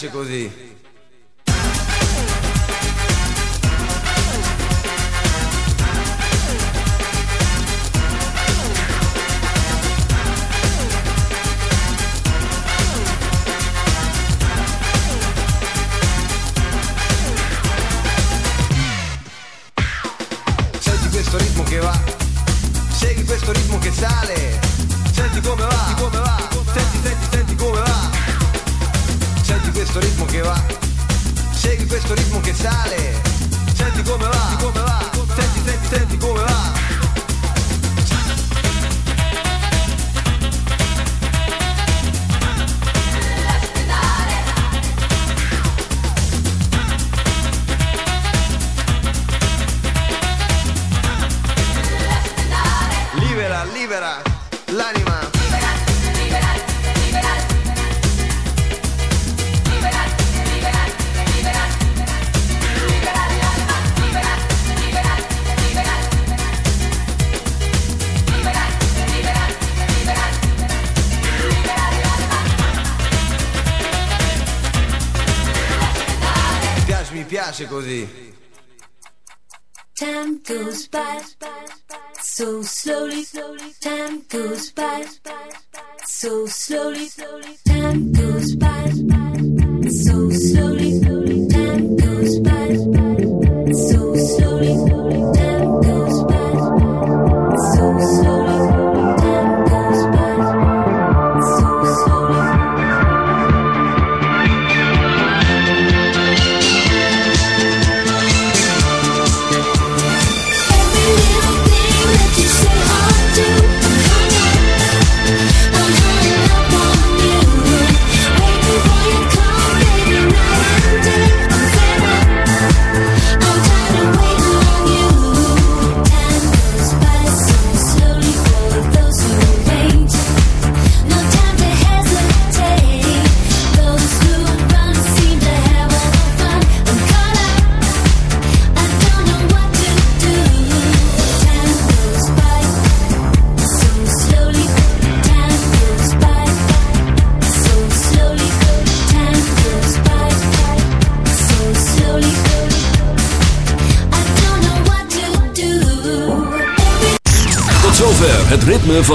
piace così.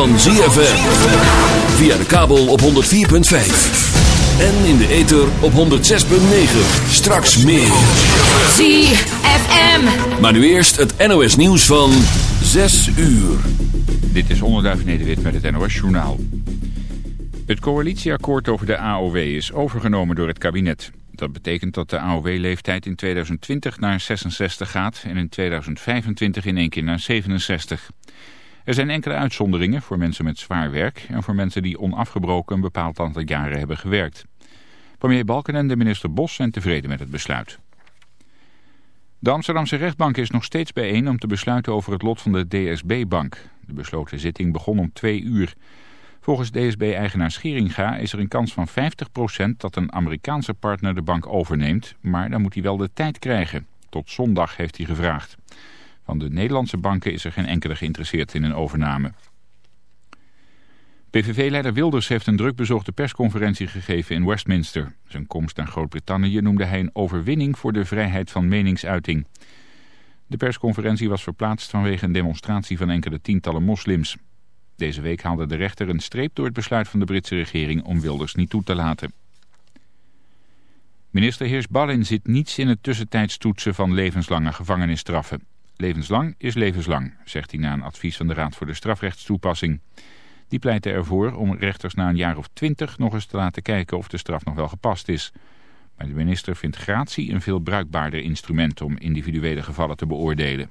Van ZFM. Via de kabel op 104.5. En in de ether op 106.9. Straks meer. ZFM. Maar nu eerst het NOS nieuws van 6 uur. Dit is Onderduif Nederwit met het NOS Journaal. Het coalitieakkoord over de AOW is overgenomen door het kabinet. Dat betekent dat de AOW-leeftijd in 2020 naar 66 gaat en in 2025 in één keer naar 67. Er zijn enkele uitzonderingen voor mensen met zwaar werk en voor mensen die onafgebroken een bepaald aantal jaren hebben gewerkt. Premier Balken en de minister Bos zijn tevreden met het besluit. De Amsterdamse rechtbank is nog steeds bijeen om te besluiten over het lot van de DSB-bank. De besloten zitting begon om twee uur. Volgens DSB-eigenaar Scheringa is er een kans van 50% dat een Amerikaanse partner de bank overneemt, maar dan moet hij wel de tijd krijgen. tot zondag, heeft hij gevraagd. Van de Nederlandse banken is er geen enkele geïnteresseerd in een overname. PVV-leider Wilders heeft een druk bezochte persconferentie gegeven in Westminster. Zijn komst naar Groot-Brittannië noemde hij een overwinning voor de vrijheid van meningsuiting. De persconferentie was verplaatst vanwege een demonstratie van enkele tientallen moslims. Deze week haalde de rechter een streep door het besluit van de Britse regering om Wilders niet toe te laten. Minister Heers-Ballin zit niets in het tussentijds toetsen van levenslange gevangenisstraffen. Levenslang is levenslang, zegt hij na een advies van de Raad voor de Strafrechtstoepassing. Die pleitte ervoor om rechters na een jaar of twintig nog eens te laten kijken of de straf nog wel gepast is. Maar de minister vindt gratie een veel bruikbaarder instrument om individuele gevallen te beoordelen.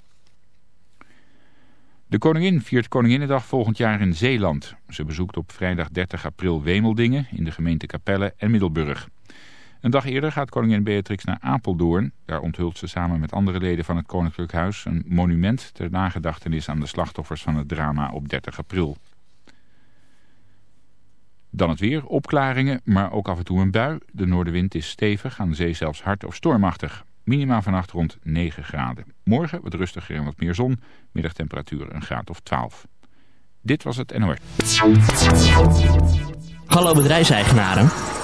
De koningin viert Koninginnedag volgend jaar in Zeeland. Ze bezoekt op vrijdag 30 april Wemeldingen in de gemeente Capelle en Middelburg. Een dag eerder gaat koningin Beatrix naar Apeldoorn. Daar onthult ze samen met andere leden van het Koninklijk Huis een monument ter nagedachtenis aan de slachtoffers van het drama op 30 april. Dan het weer, opklaringen, maar ook af en toe een bui. De noordenwind is stevig, aan de zee zelfs hard of stormachtig. Minima vannacht rond 9 graden. Morgen wat rustiger en wat meer zon. Middagtemperatuur een graad of 12. Dit was het NOS. Hallo bedrijfseigenaren.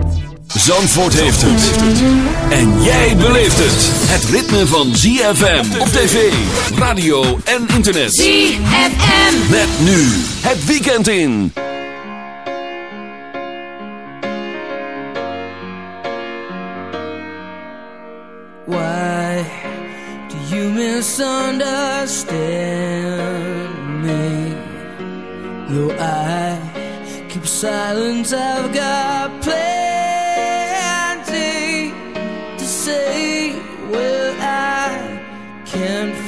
Zandvoort heeft het. En jij beleeft het. Het ritme van ZFM op tv, radio en internet. ZFM. Met nu het weekend in. Why do you misunderstand me? Though I keep silent, I've got plenty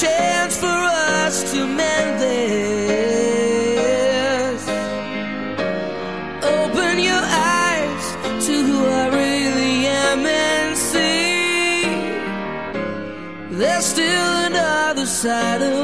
chance for us to mend this. Open your eyes to who I really am and see there's still another side of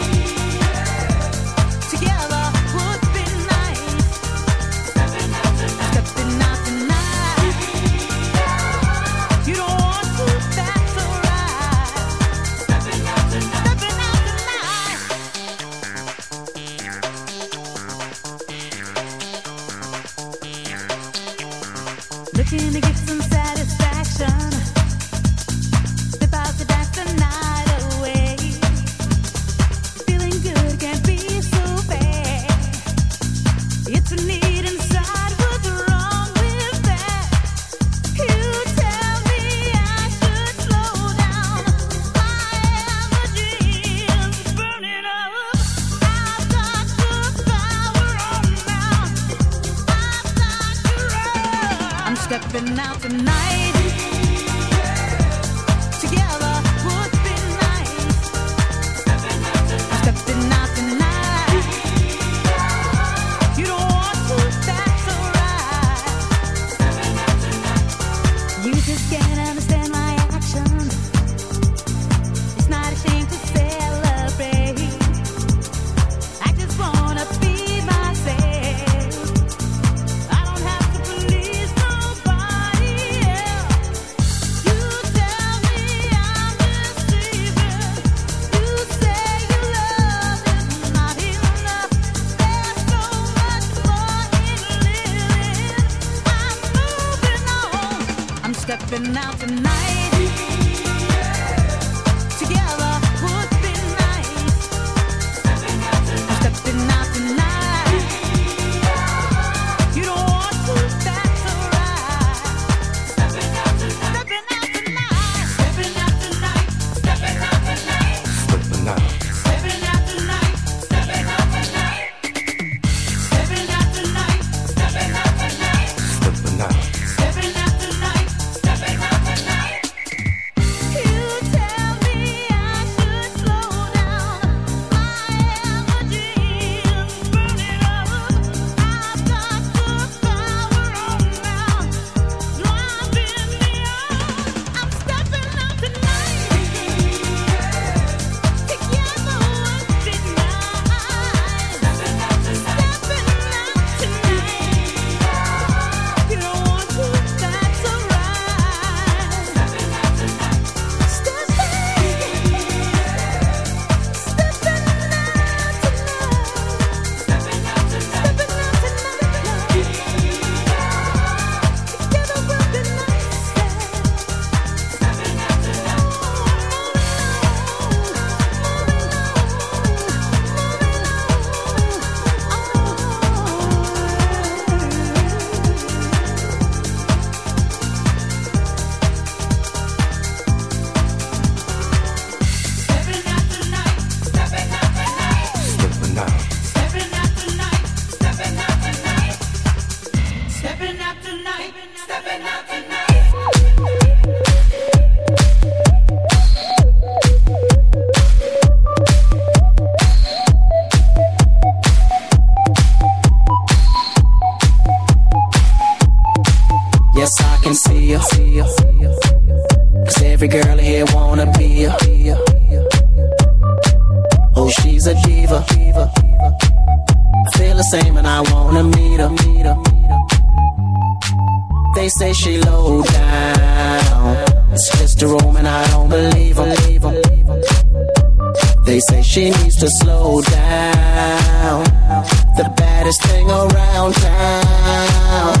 ya. Cause every girl in here wanna be ya. Oh, she's a diva. I feel the same and I wanna meet her. They say she low down. It's just a room and I don't believe them. They say she needs to slow down. The baddest thing around town.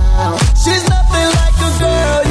She's nothing like a girl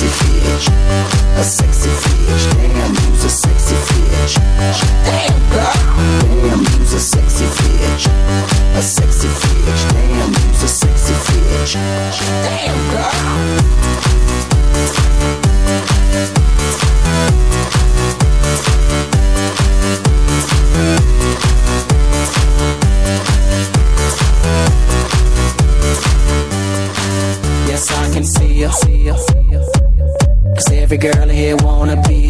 sexy bitch, a sexy bitch. Damn you's a sexy bitch. Damn girl, damn you's a sexy bitch, a sexy bitch. Damn you's a sexy bitch. Damn girl. Every girl in here wanna be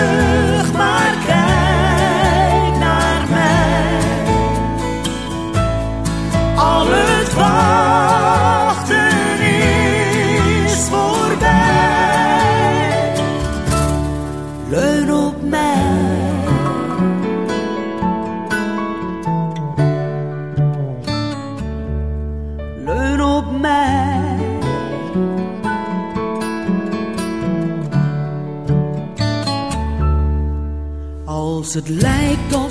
het lijkt alsof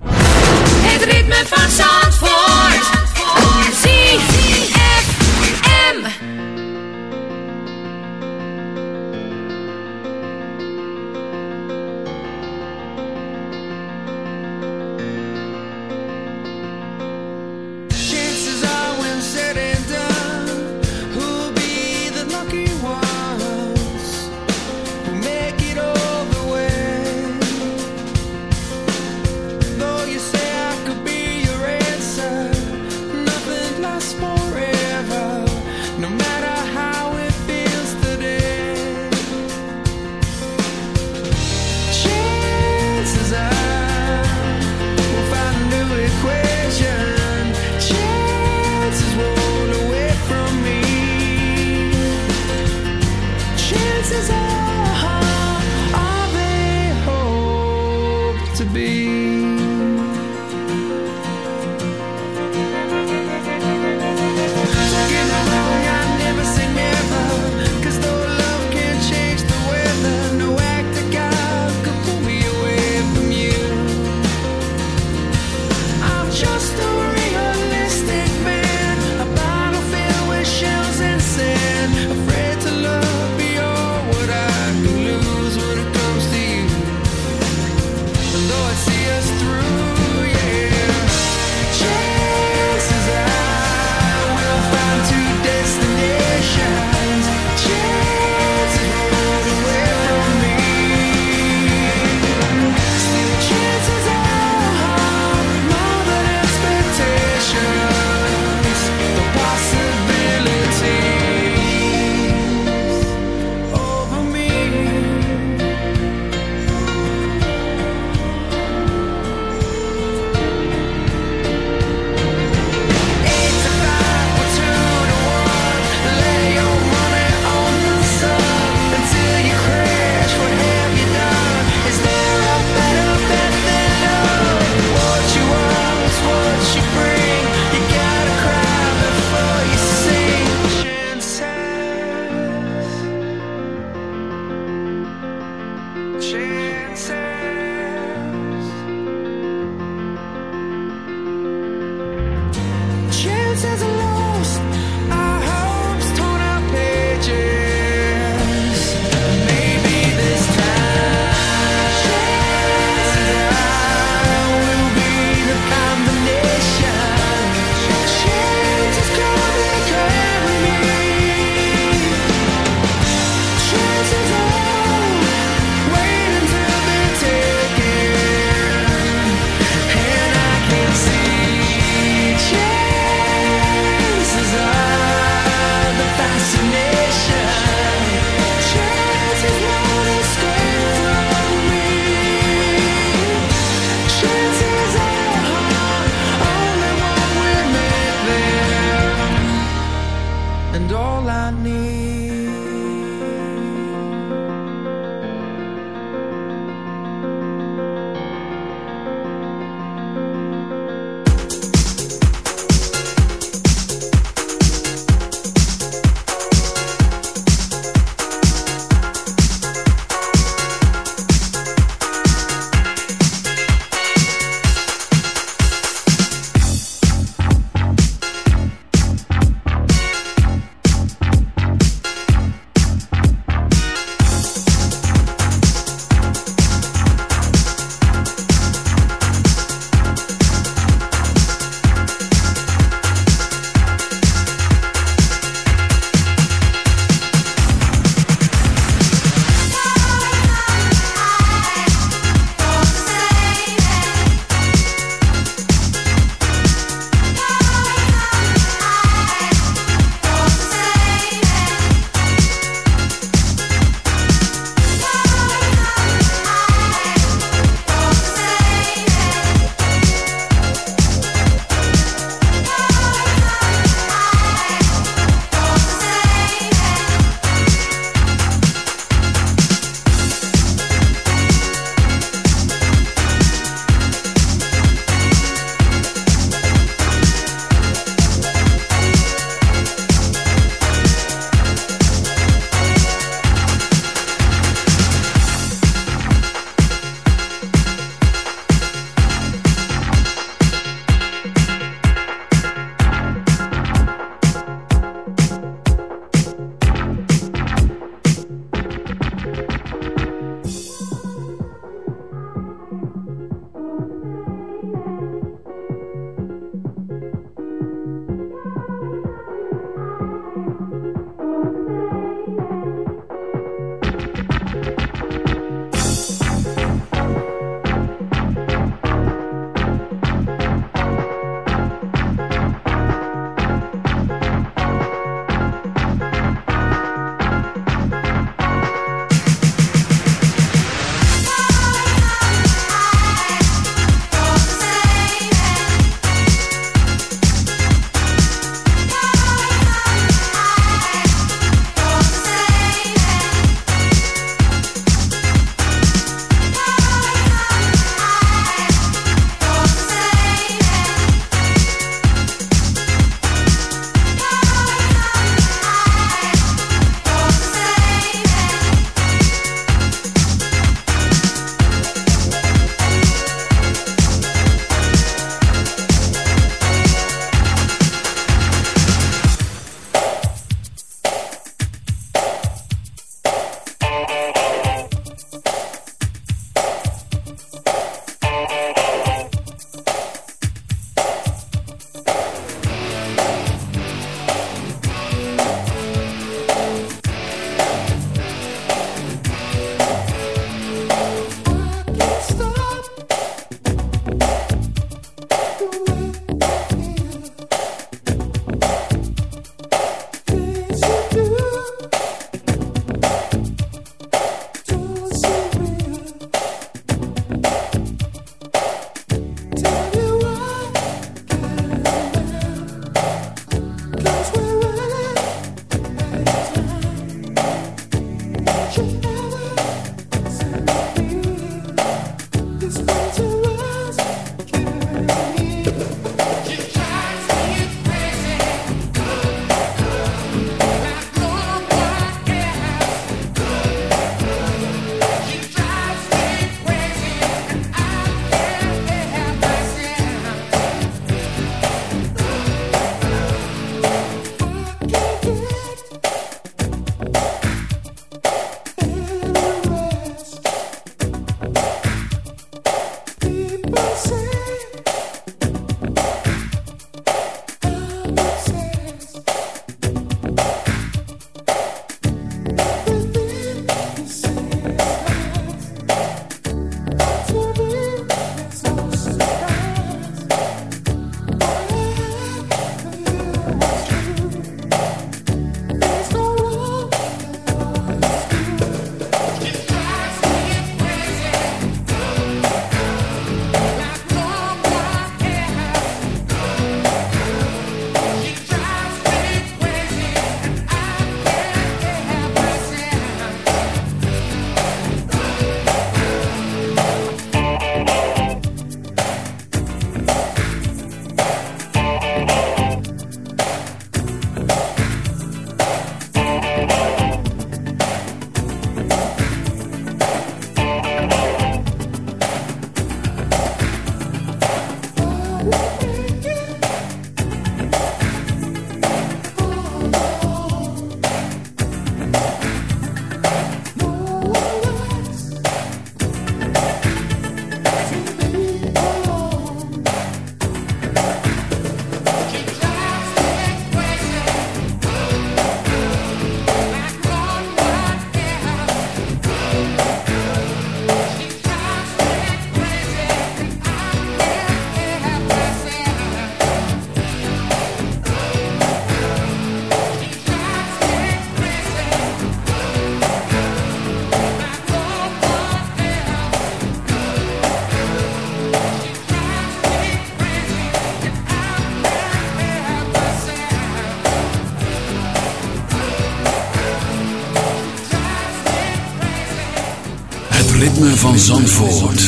van Zandvoort.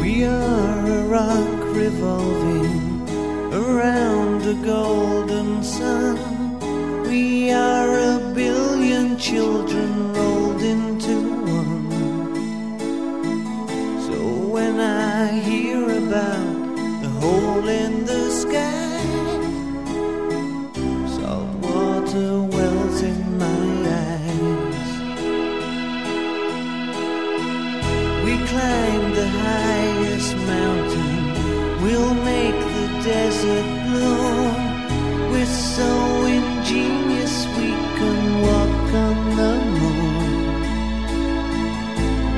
We are a rock revolving around a golden sun. We are a billion children rolled into one. So when I hear about the hole in the sky, desert bloom. We're so ingenious we can walk on the moon.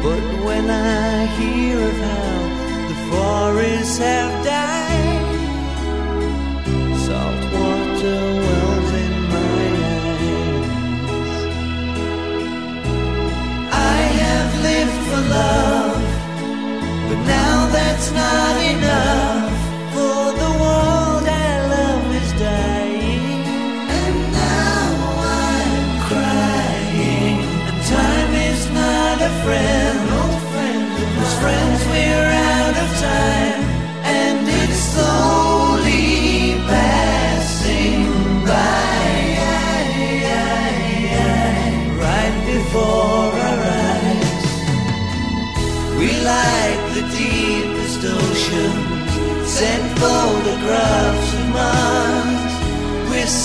But when I hear of how the forests have died, salt water wells in my eyes. I have lived for love, but now that's not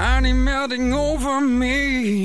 honey melting over me.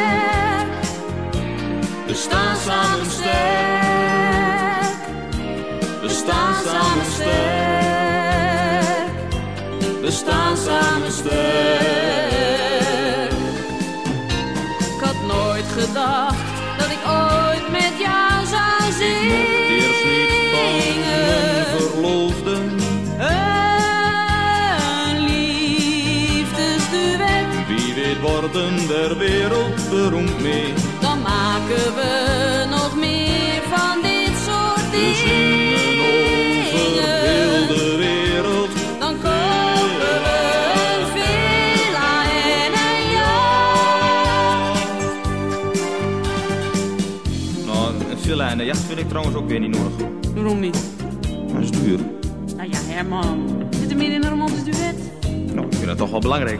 We staan samen sterk. We staan samen sterk. We staan samen sterk. Ik had nooit gedacht dat ik ooit met jou zou zingen. Eerst niet van verloofden. Een liefdesduet. Wie weet worden der wereld beroemd mee Maken we nog meer van dit soort We dingen. de wereld. Dan kopen we een villa en een jacht. Nou, een villa en een jacht vind ik trouwens ook weer niet nodig. Waarom niet? Dat is duur. Nou ja, Herman. Zit er meer in een romantisch duet? Nou, ik vind dat toch wel belangrijk.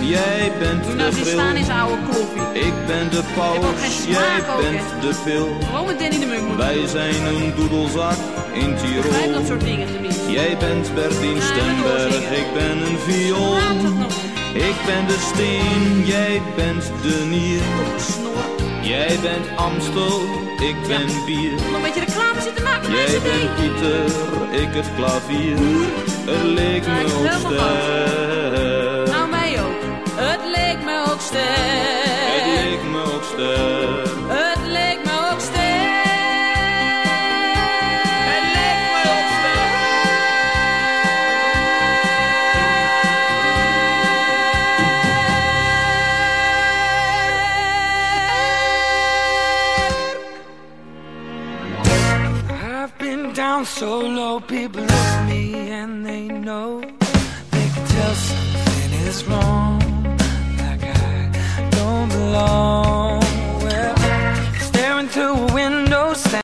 jij bent Doe de nou eens staan zijn oude kloffie. Ik ben de paus, jij bent hè? de pil. Gewoon met Danny de Munk moeten Wij zijn een doedelzak in begrijp Tirol. dat soort dingen tenminste. Jij bent Bertien Ja, Stemberg, ik ben een viool. Op. Ik ben de steen, jij bent de nier. Jij bent Amstel, ik ben bier. Nog een beetje reclame zitten maken Jij bent Pieter, ik het klavier. Het leek Nou, me is Het leek me ook ster. Het leek me ook sterk. Het leek me ook I've been down so low, people